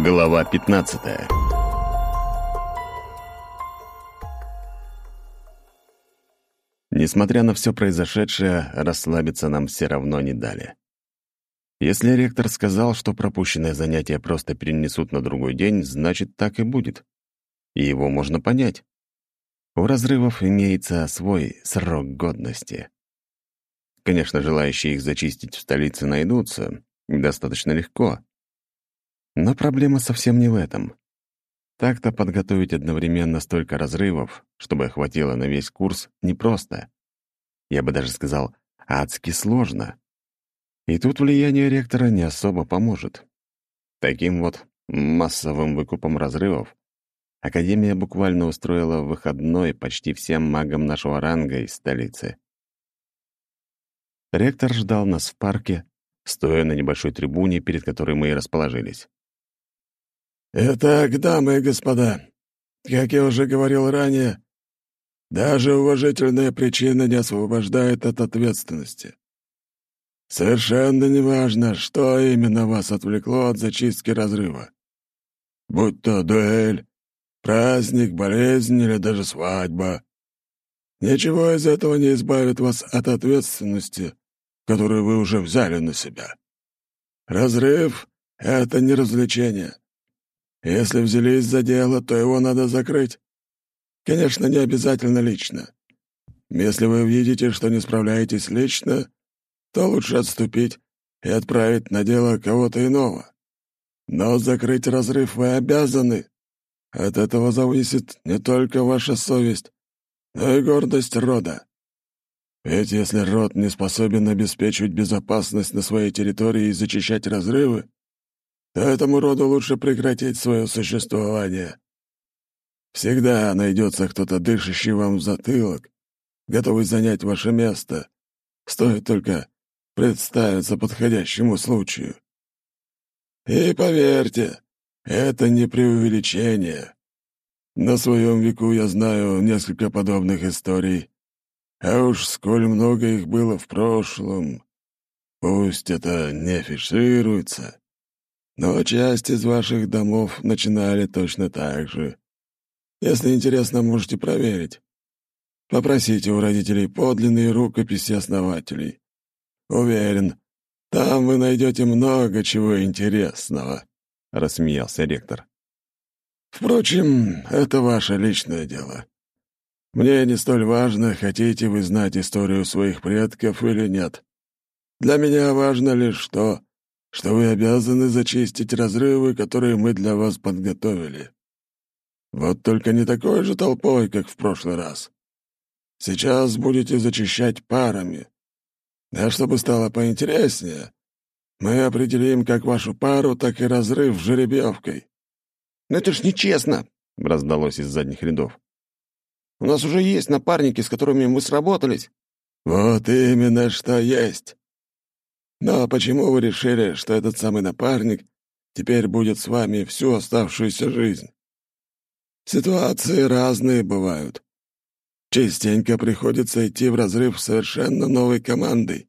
Глава 15 Несмотря на все произошедшее, расслабиться нам все равно не дали. Если ректор сказал, что пропущенное занятие просто перенесут на другой день, значит, так и будет. И его можно понять. У разрывов имеется свой срок годности. Конечно, желающие их зачистить в столице найдутся, достаточно легко. Но проблема совсем не в этом. Так-то подготовить одновременно столько разрывов, чтобы охватило на весь курс, непросто. Я бы даже сказал, адски сложно. И тут влияние ректора не особо поможет. Таким вот массовым выкупом разрывов Академия буквально устроила выходной почти всем магам нашего ранга из столицы. Ректор ждал нас в парке, стоя на небольшой трибуне, перед которой мы и расположились. «Итак, дамы и господа, как я уже говорил ранее, даже уважительная причина не освобождает от ответственности. Совершенно неважно, что именно вас отвлекло от зачистки разрыва. Будь то дуэль, праздник, болезнь или даже свадьба. Ничего из этого не избавит вас от ответственности, которую вы уже взяли на себя. Разрыв — это не развлечение. Если взялись за дело, то его надо закрыть. Конечно, не обязательно лично. Если вы видите, что не справляетесь лично, то лучше отступить и отправить на дело кого-то иного. Но закрыть разрыв вы обязаны. От этого зависит не только ваша совесть, но и гордость рода. Ведь если род не способен обеспечивать безопасность на своей территории и зачищать разрывы, этому роду лучше прекратить свое существование. Всегда найдется кто-то, дышащий вам в затылок, готовый занять ваше место. Стоит только представиться подходящему случаю. И поверьте, это не преувеличение. На своем веку я знаю несколько подобных историй. А уж сколь много их было в прошлом. Пусть это не фиксируется, но часть из ваших домов начинали точно так же. Если интересно, можете проверить. Попросите у родителей подлинные рукописи основателей. Уверен, там вы найдете много чего интересного», — рассмеялся ректор. «Впрочем, это ваше личное дело. Мне не столь важно, хотите вы знать историю своих предков или нет. Для меня важно лишь то, что вы обязаны зачистить разрывы, которые мы для вас подготовили. Вот только не такой же толпой, как в прошлый раз. Сейчас будете зачищать парами. А чтобы стало поинтереснее, мы определим как вашу пару, так и разрыв жеребьевкой». «Но это ж нечестно!» — раздалось из задних рядов. «У нас уже есть напарники, с которыми мы сработались». «Вот именно что есть. Но почему вы решили, что этот самый напарник теперь будет с вами всю оставшуюся жизнь? Ситуации разные бывают. Частенько приходится идти в разрыв совершенно новой командой.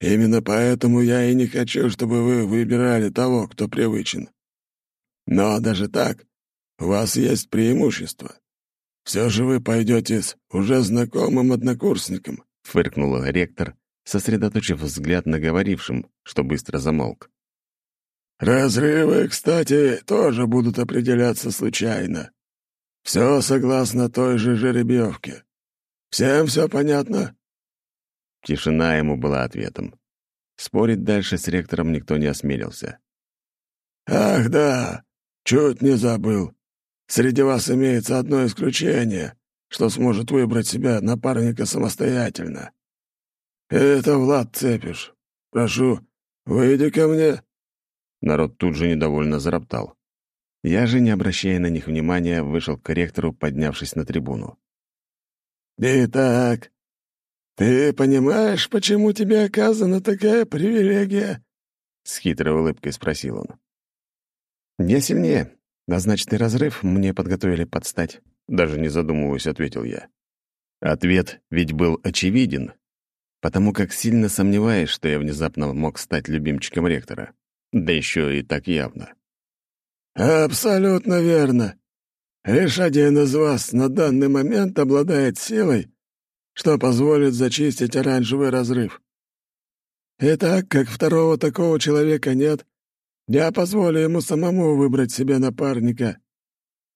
Именно поэтому я и не хочу, чтобы вы выбирали того, кто привычен. Но даже так, у вас есть преимущество. Все же вы пойдете с уже знакомым однокурсником», — фыркнул ректор, сосредоточив взгляд на говорившем, что быстро замолк. «Разрывы, кстати, тоже будут определяться случайно. Все согласно той же жеребьевке. Всем все понятно?» Тишина ему была ответом. Спорить дальше с ректором никто не осмелился. «Ах, да, чуть не забыл. Среди вас имеется одно исключение, что сможет выбрать себя напарника самостоятельно. Это Влад Цепиш. Прошу, выйди ко мне». Народ тут же недовольно зароптал. Я же, не обращая на них внимания, вышел к ректору, поднявшись на трибуну. «Итак, ты понимаешь, почему тебе оказана такая привилегия?» С хитрой улыбкой спросил он. «Я сильнее, а значит, и разрыв мне подготовили подстать», даже не задумываясь, ответил я. Ответ ведь был очевиден, потому как сильно сомневаюсь, что я внезапно мог стать любимчиком ректора. Да еще и так явно. «Абсолютно верно. Лишь один из вас на данный момент обладает силой, что позволит зачистить оранжевый разрыв. И так как второго такого человека нет, я позволю ему самому выбрать себе напарника.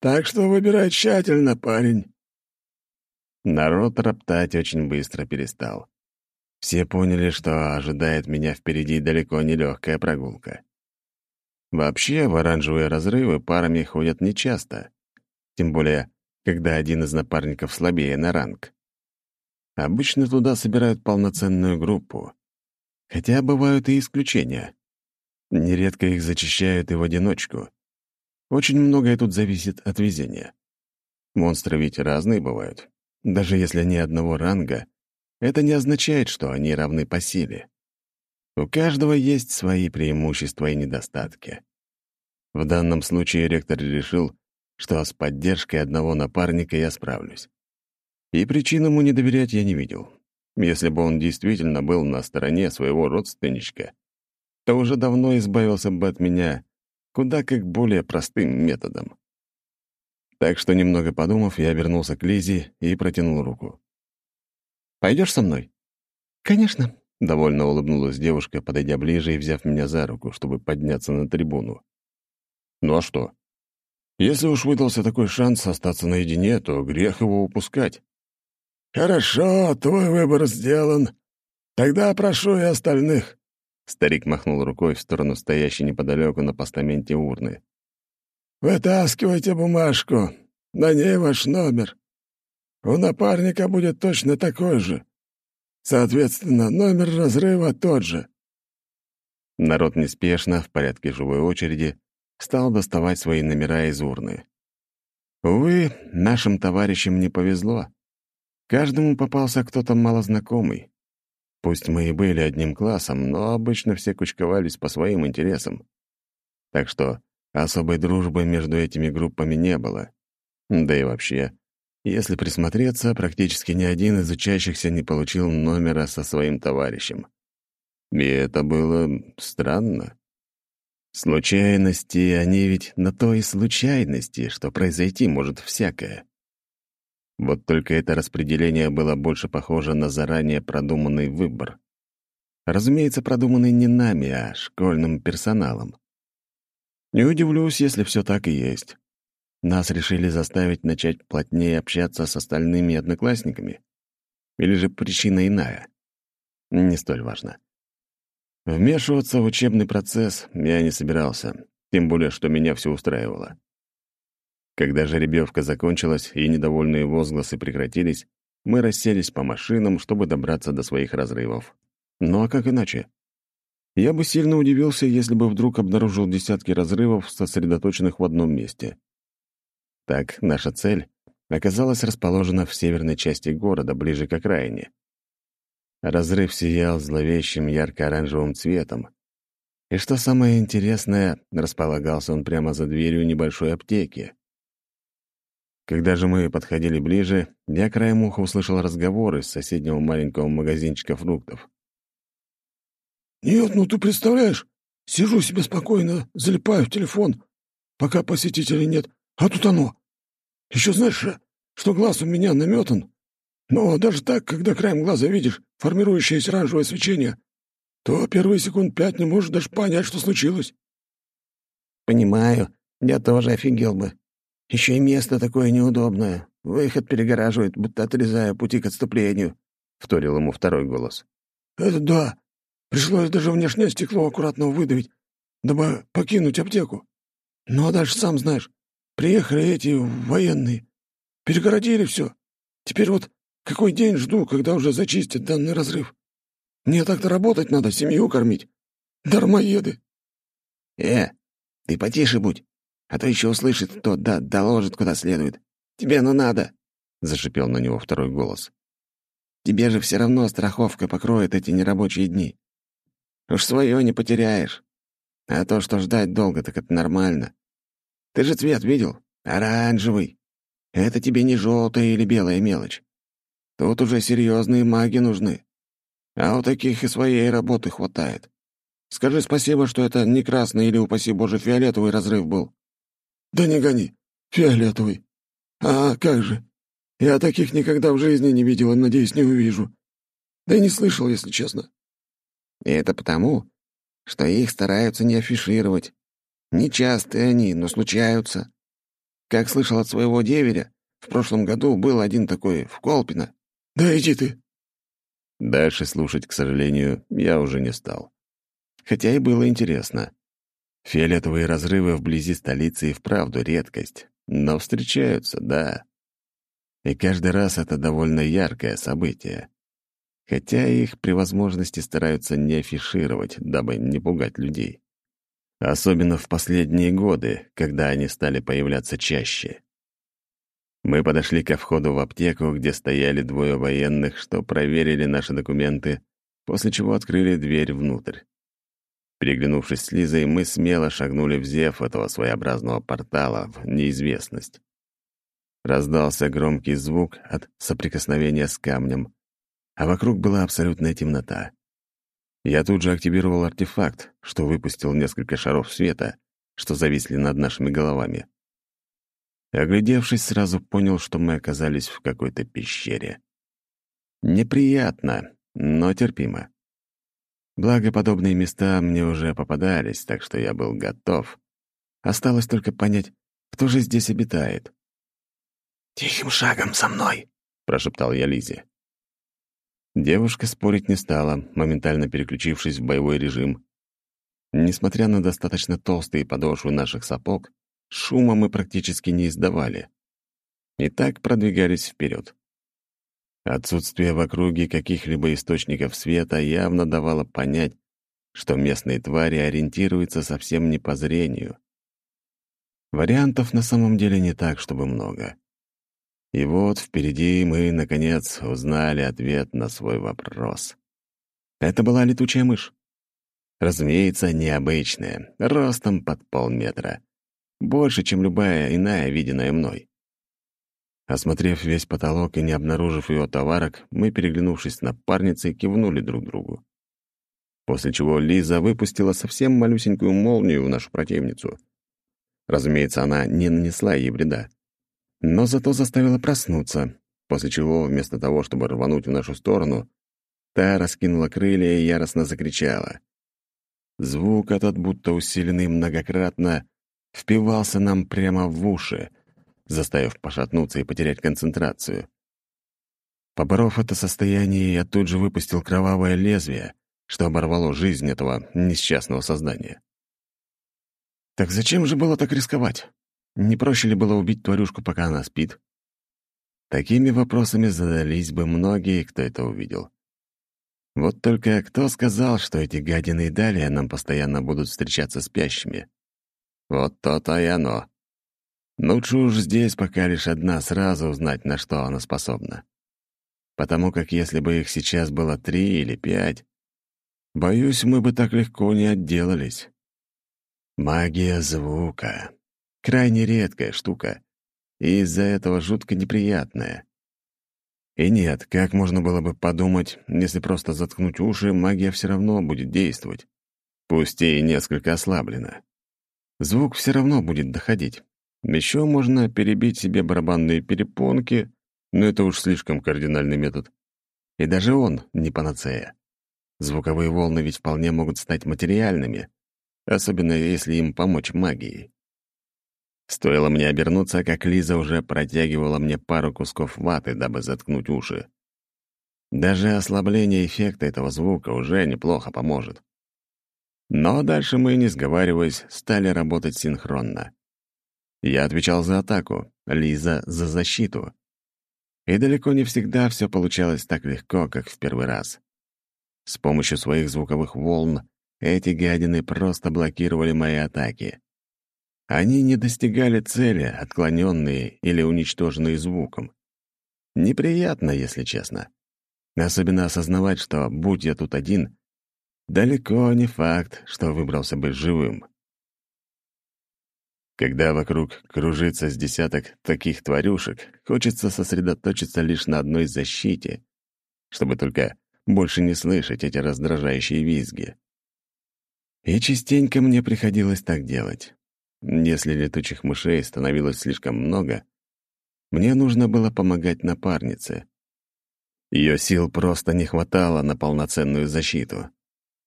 Так что выбирай тщательно, парень». Народ роптать очень быстро перестал. Все поняли, что ожидает меня впереди далеко не легкая прогулка. Вообще, в оранжевые разрывы парами ходят нечасто, тем более, когда один из напарников слабее на ранг. Обычно туда собирают полноценную группу. Хотя бывают и исключения. Нередко их зачищают и в одиночку. Очень многое тут зависит от везения. Монстры ведь разные бывают. Даже если они одного ранга, это не означает, что они равны по силе. У каждого есть свои преимущества и недостатки. В данном случае ректор решил, что с поддержкой одного напарника я справлюсь. И причин ему не доверять я не видел. Если бы он действительно был на стороне своего родственничка, то уже давно избавился бы от меня куда как более простым методом. Так что, немного подумав, я вернулся к Лизе и протянул руку. Пойдешь со мной?» «Конечно», — довольно улыбнулась девушка, подойдя ближе и взяв меня за руку, чтобы подняться на трибуну. «Ну а что? Если уж выдался такой шанс остаться наедине, то грех его упускать». «Хорошо, твой выбор сделан. Тогда прошу и остальных». Старик махнул рукой в сторону стоящей неподалеку на постаменте урны. «Вытаскивайте бумажку. На ней ваш номер. У напарника будет точно такой же. Соответственно, номер разрыва тот же. Народ неспешно, в порядке живой очереди, стал доставать свои номера из урны. Увы, нашим товарищам не повезло. Каждому попался кто-то малознакомый. Пусть мы и были одним классом, но обычно все кучковались по своим интересам. Так что особой дружбы между этими группами не было. Да и вообще, если присмотреться, практически ни один из учащихся не получил номера со своим товарищем. И это было странно. Случайности, они ведь на то и случайности, что произойти может всякое. Вот только это распределение было больше похоже на заранее продуманный выбор. Разумеется, продуманный не нами, а школьным персоналом. Не удивлюсь, если все так и есть. Нас решили заставить начать плотнее общаться с остальными одноклассниками? Или же причина иная? Не столь важно. Вмешиваться в учебный процесс я не собирался, тем более, что меня все устраивало. Когда жеребьевка закончилась и недовольные возгласы прекратились, мы расселись по машинам, чтобы добраться до своих разрывов. Ну а как иначе? Я бы сильно удивился, если бы вдруг обнаружил десятки разрывов, сосредоточенных в одном месте. Так, наша цель оказалась расположена в северной части города, ближе к окраине. Разрыв сиял зловещим ярко-оранжевым цветом. И что самое интересное, располагался он прямо за дверью небольшой аптеки. Когда же мы подходили ближе, я краем уха услышал разговоры с соседнего маленького магазинчика фруктов. «Нет, ну ты представляешь, сижу себе спокойно, залипаю в телефон, пока посетителей нет, а тут оно. Еще знаешь, что глаз у меня наметан? Но даже так, когда краем глаза видишь формирующееся оранжевое свечение, то первые секунд пять не можешь даже понять, что случилось. Понимаю, я тоже офигел бы. Еще и место такое неудобное. Выход перегораживает, будто отрезая пути к отступлению, — вторил ему второй голос. Это да. Пришлось даже внешнее стекло аккуратно выдавить, дабы покинуть аптеку. Ну а дальше сам знаешь, приехали эти военные, перегородили все. Теперь вот какой день жду, когда уже зачистят данный разрыв. Мне так-то работать надо, семью кормить. Дармоеды. Э, ты потише будь, а то еще услышит кто, да доложит куда следует. Тебе ну надо, — зашипел на него второй голос. Тебе же все равно страховка покроет эти нерабочие дни. Уж свое не потеряешь. А то, что ждать долго, так это нормально. Ты же цвет видел? Оранжевый. Это тебе не желтая или белая мелочь. Тут уже серьезные маги нужны. А у таких и своей работы хватает. Скажи спасибо, что это не красный или, упаси боже, фиолетовый разрыв был. Да не гони. Фиолетовый. А как же? Я таких никогда в жизни не видел и, надеюсь, не увижу. Да и не слышал, если честно. И это потому, что их стараются не афишировать. Нечастые они, но случаются. Как слышал от своего деверя, в прошлом году был один такой в Колпино. Да иди ты. Дальше слушать, к сожалению, я уже не стал. Хотя и было интересно. Фиолетовые разрывы вблизи столицы и вправду редкость, но встречаются, да. И каждый раз это довольно яркое событие. Хотя их при возможности стараются не афишировать, дабы не пугать людей. Особенно в последние годы, когда они стали появляться чаще. Мы подошли ко входу в аптеку, где стояли двое военных, что проверили наши документы, после чего открыли дверь внутрь. Переглянувшись с Лизой, мы смело шагнули в зев этого своеобразного портала в неизвестность. Раздался громкий звук от соприкосновения с камнем, а вокруг была абсолютная темнота. Я тут же активировал артефакт, что выпустил несколько шаров света, что зависли над нашими головами. Оглядевшись, сразу понял, что мы оказались в какой-то пещере. Неприятно, но терпимо. Благо, подобные места мне уже попадались, так что я был готов. Осталось только понять, кто же здесь обитает. «Тихим шагом со мной», — прошептал я Лизе. Девушка спорить не стала, моментально переключившись в боевой режим. Несмотря на достаточно толстые подошвы наших сапог, шума мы практически не издавали. И так продвигались вперед. Отсутствие в округе каких-либо источников света явно давало понять, что местные твари ориентируются совсем не по зрению. Вариантов на самом деле не так, чтобы много. И вот впереди мы, наконец, узнали ответ на свой вопрос. Это была летучая мышь. Разумеется, необычная, ростом под полметра. Больше, чем любая иная, виденная мной. Осмотрев весь потолок и не обнаружив его товарок, мы, переглянувшись с напарницей, кивнули друг другу. После чего Лиза выпустила совсем малюсенькую молнию в нашу противницу. Разумеется, она не нанесла ей вреда но зато заставила проснуться, после чего, вместо того, чтобы рвануть в нашу сторону, та раскинула крылья и яростно закричала. Звук этот, будто усиленный многократно, впивался нам прямо в уши, заставив пошатнуться и потерять концентрацию. Поборов это состояние, я тут же выпустил кровавое лезвие, что оборвало жизнь этого несчастного создания. Так зачем же было так рисковать? Не проще ли было убить тварюшку, пока она спит? Такими вопросами задались бы многие, кто это увидел. Вот только кто сказал, что эти гадины и далее нам постоянно будут встречаться спящими? Вот то-то и оно. Лучше уж здесь пока лишь одна сразу узнать, на что она способна. Потому как если бы их сейчас было три или пять, боюсь, мы бы так легко не отделались. Магия звука крайне редкая штука, и из-за этого жутко неприятная. И нет, как можно было бы подумать, если просто заткнуть уши, магия все равно будет действовать. Пусть и несколько ослаблена. Звук все равно будет доходить. Еще можно перебить себе барабанные перепонки, но это уж слишком кардинальный метод. И даже он не панацея. Звуковые волны ведь вполне могут стать материальными, особенно если им помочь магией. Стоило мне обернуться, как Лиза уже протягивала мне пару кусков ваты, дабы заткнуть уши. Даже ослабление эффекта этого звука уже неплохо поможет. Но дальше мы, не сговариваясь, стали работать синхронно. Я отвечал за атаку, Лиза — за защиту. И далеко не всегда все получалось так легко, как в первый раз. С помощью своих звуковых волн эти гадины просто блокировали мои атаки. Они не достигали цели, отклоненные или уничтоженные звуком. Неприятно, если честно. Особенно осознавать, что, будь я тут один, далеко не факт, что выбрался бы живым. Когда вокруг кружится с десяток таких тварюшек, хочется сосредоточиться лишь на одной защите, чтобы только больше не слышать эти раздражающие визги. И частенько мне приходилось так делать. Если летучих мышей становилось слишком много, мне нужно было помогать напарнице. Ее сил просто не хватало на полноценную защиту.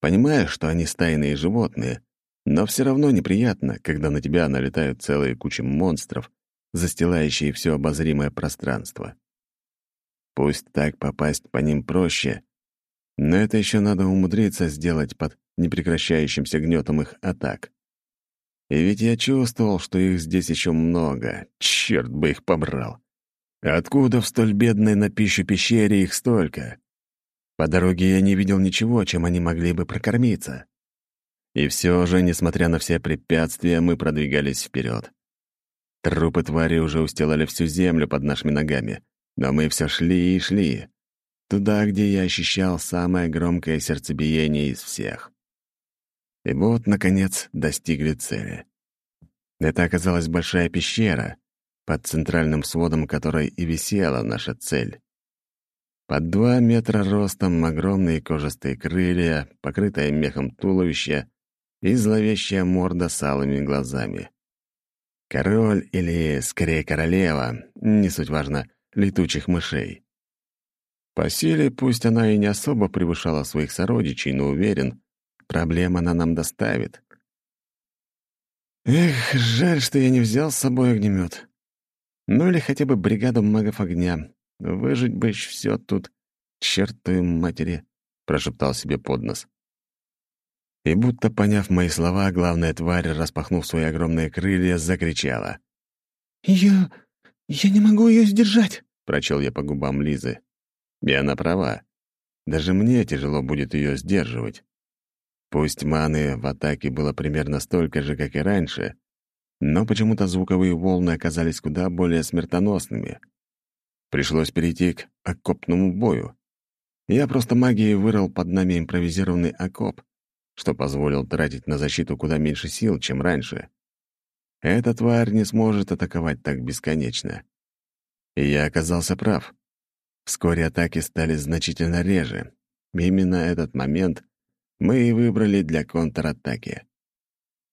Понимаю, что они стайные животные, но все равно неприятно, когда на тебя налетают целые кучи монстров, застилающие все обозримое пространство. Пусть так попасть по ним проще, но это еще надо умудриться сделать под непрекращающимся гнетом их атак. И ведь я чувствовал, что их здесь еще много. Черт бы их побрал. Откуда в столь бедной на пищу пещере их столько? По дороге я не видел ничего, чем они могли бы прокормиться. И все же, несмотря на все препятствия, мы продвигались вперед. Трупы твари уже устилали всю землю под нашими ногами, но мы все шли и шли. Туда, где я ощущал самое громкое сердцебиение из всех. И вот, наконец, достигли цели. Это оказалась большая пещера, под центральным сводом которой и висела наша цель. Под два метра ростом огромные кожистые крылья, покрытое мехом туловище и зловещая морда с алыми глазами. Король или, скорее, королева, не суть важно, летучих мышей. По силе, пусть она и не особо превышала своих сородичей, но уверен, проблем она нам доставит. Эх, жаль, что я не взял с собой огнемет. Ну или хотя бы бригаду магов огня. Выжить бы все тут, чертовой матери, прошептал себе под нос. И будто поняв мои слова, главная тварь, распахнув свои огромные крылья, закричала. «Я... я не могу ее сдержать!» — прочел я по губам Лизы. И она права. Даже мне тяжело будет ее сдерживать. Пусть маны в атаке было примерно столько же, как и раньше, но почему-то звуковые волны оказались куда более смертоносными. Пришлось перейти к окопному бою. Я просто магией вырыл под нами импровизированный окоп, что позволил тратить на защиту куда меньше сил, чем раньше. Эта тварь не сможет атаковать так бесконечно. И я оказался прав. Вскоре атаки стали значительно реже. Именно этот момент мы и выбрали для контратаки.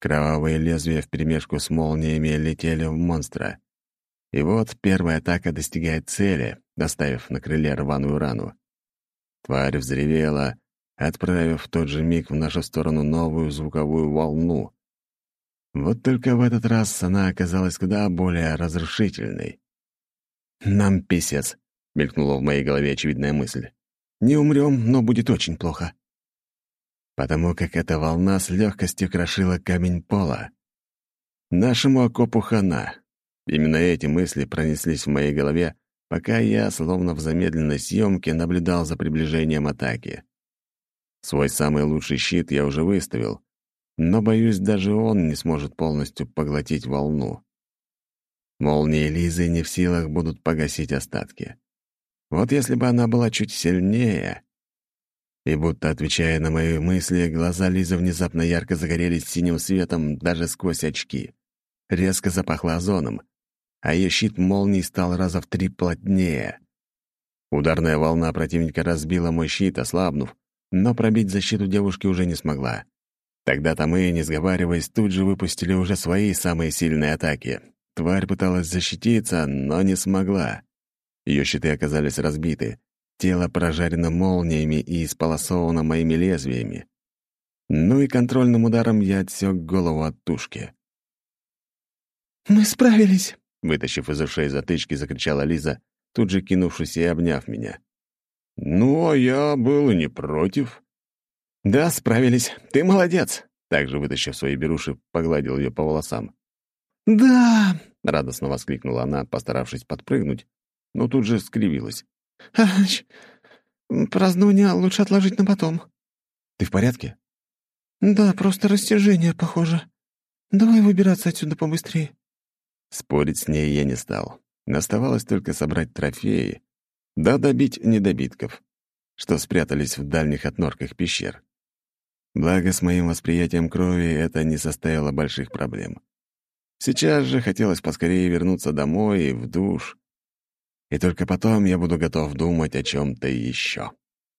Кровавые лезвия вперемешку с молниями летели в монстра. И вот первая атака достигает цели, доставив на крыле рваную рану. Тварь взревела, отправив в тот же миг в нашу сторону новую звуковую волну. Вот только в этот раз она оказалась куда более разрушительной. «Нам писец», — мелькнула в моей голове очевидная мысль. «Не умрем, но будет очень плохо» потому как эта волна с легкостью крошила камень пола. Нашему окопу хана. Именно эти мысли пронеслись в моей голове, пока я, словно в замедленной съемке, наблюдал за приближением атаки. Свой самый лучший щит я уже выставил, но, боюсь, даже он не сможет полностью поглотить волну. Молнии Лизы не в силах будут погасить остатки. Вот если бы она была чуть сильнее, и будто отвечая на мои мысли, глаза Лизы внезапно ярко загорелись синим светом даже сквозь очки. Резко запахло озоном, а ее щит молний стал раза в три плотнее. Ударная волна противника разбила мой щит, ослабнув, но пробить защиту девушки уже не смогла. Тогда-то мы, не сговариваясь, тут же выпустили уже свои самые сильные атаки. Тварь пыталась защититься, но не смогла. Ее щиты оказались разбиты, Тело прожарено молниями и исполосовано моими лезвиями. Ну и контрольным ударом я отсек голову от тушки. «Мы справились!» — вытащив из ушей затычки, закричала Лиза, тут же кинувшись и обняв меня. «Ну, а я был и не против». «Да, справились. Ты молодец!» Также, вытащив свои беруши, погладил ее по волосам. «Да!» — радостно воскликнула она, постаравшись подпрыгнуть, но тут же скривилась. «Ач, празднование лучше отложить на потом». «Ты в порядке?» «Да, просто растяжение, похоже. Давай выбираться отсюда побыстрее». Спорить с ней я не стал. Оставалось только собрать трофеи, да добить недобитков, что спрятались в дальних отнорках пещер. Благо, с моим восприятием крови это не составило больших проблем. Сейчас же хотелось поскорее вернуться домой и в душ, и только потом я буду готов думать о чем-то еще.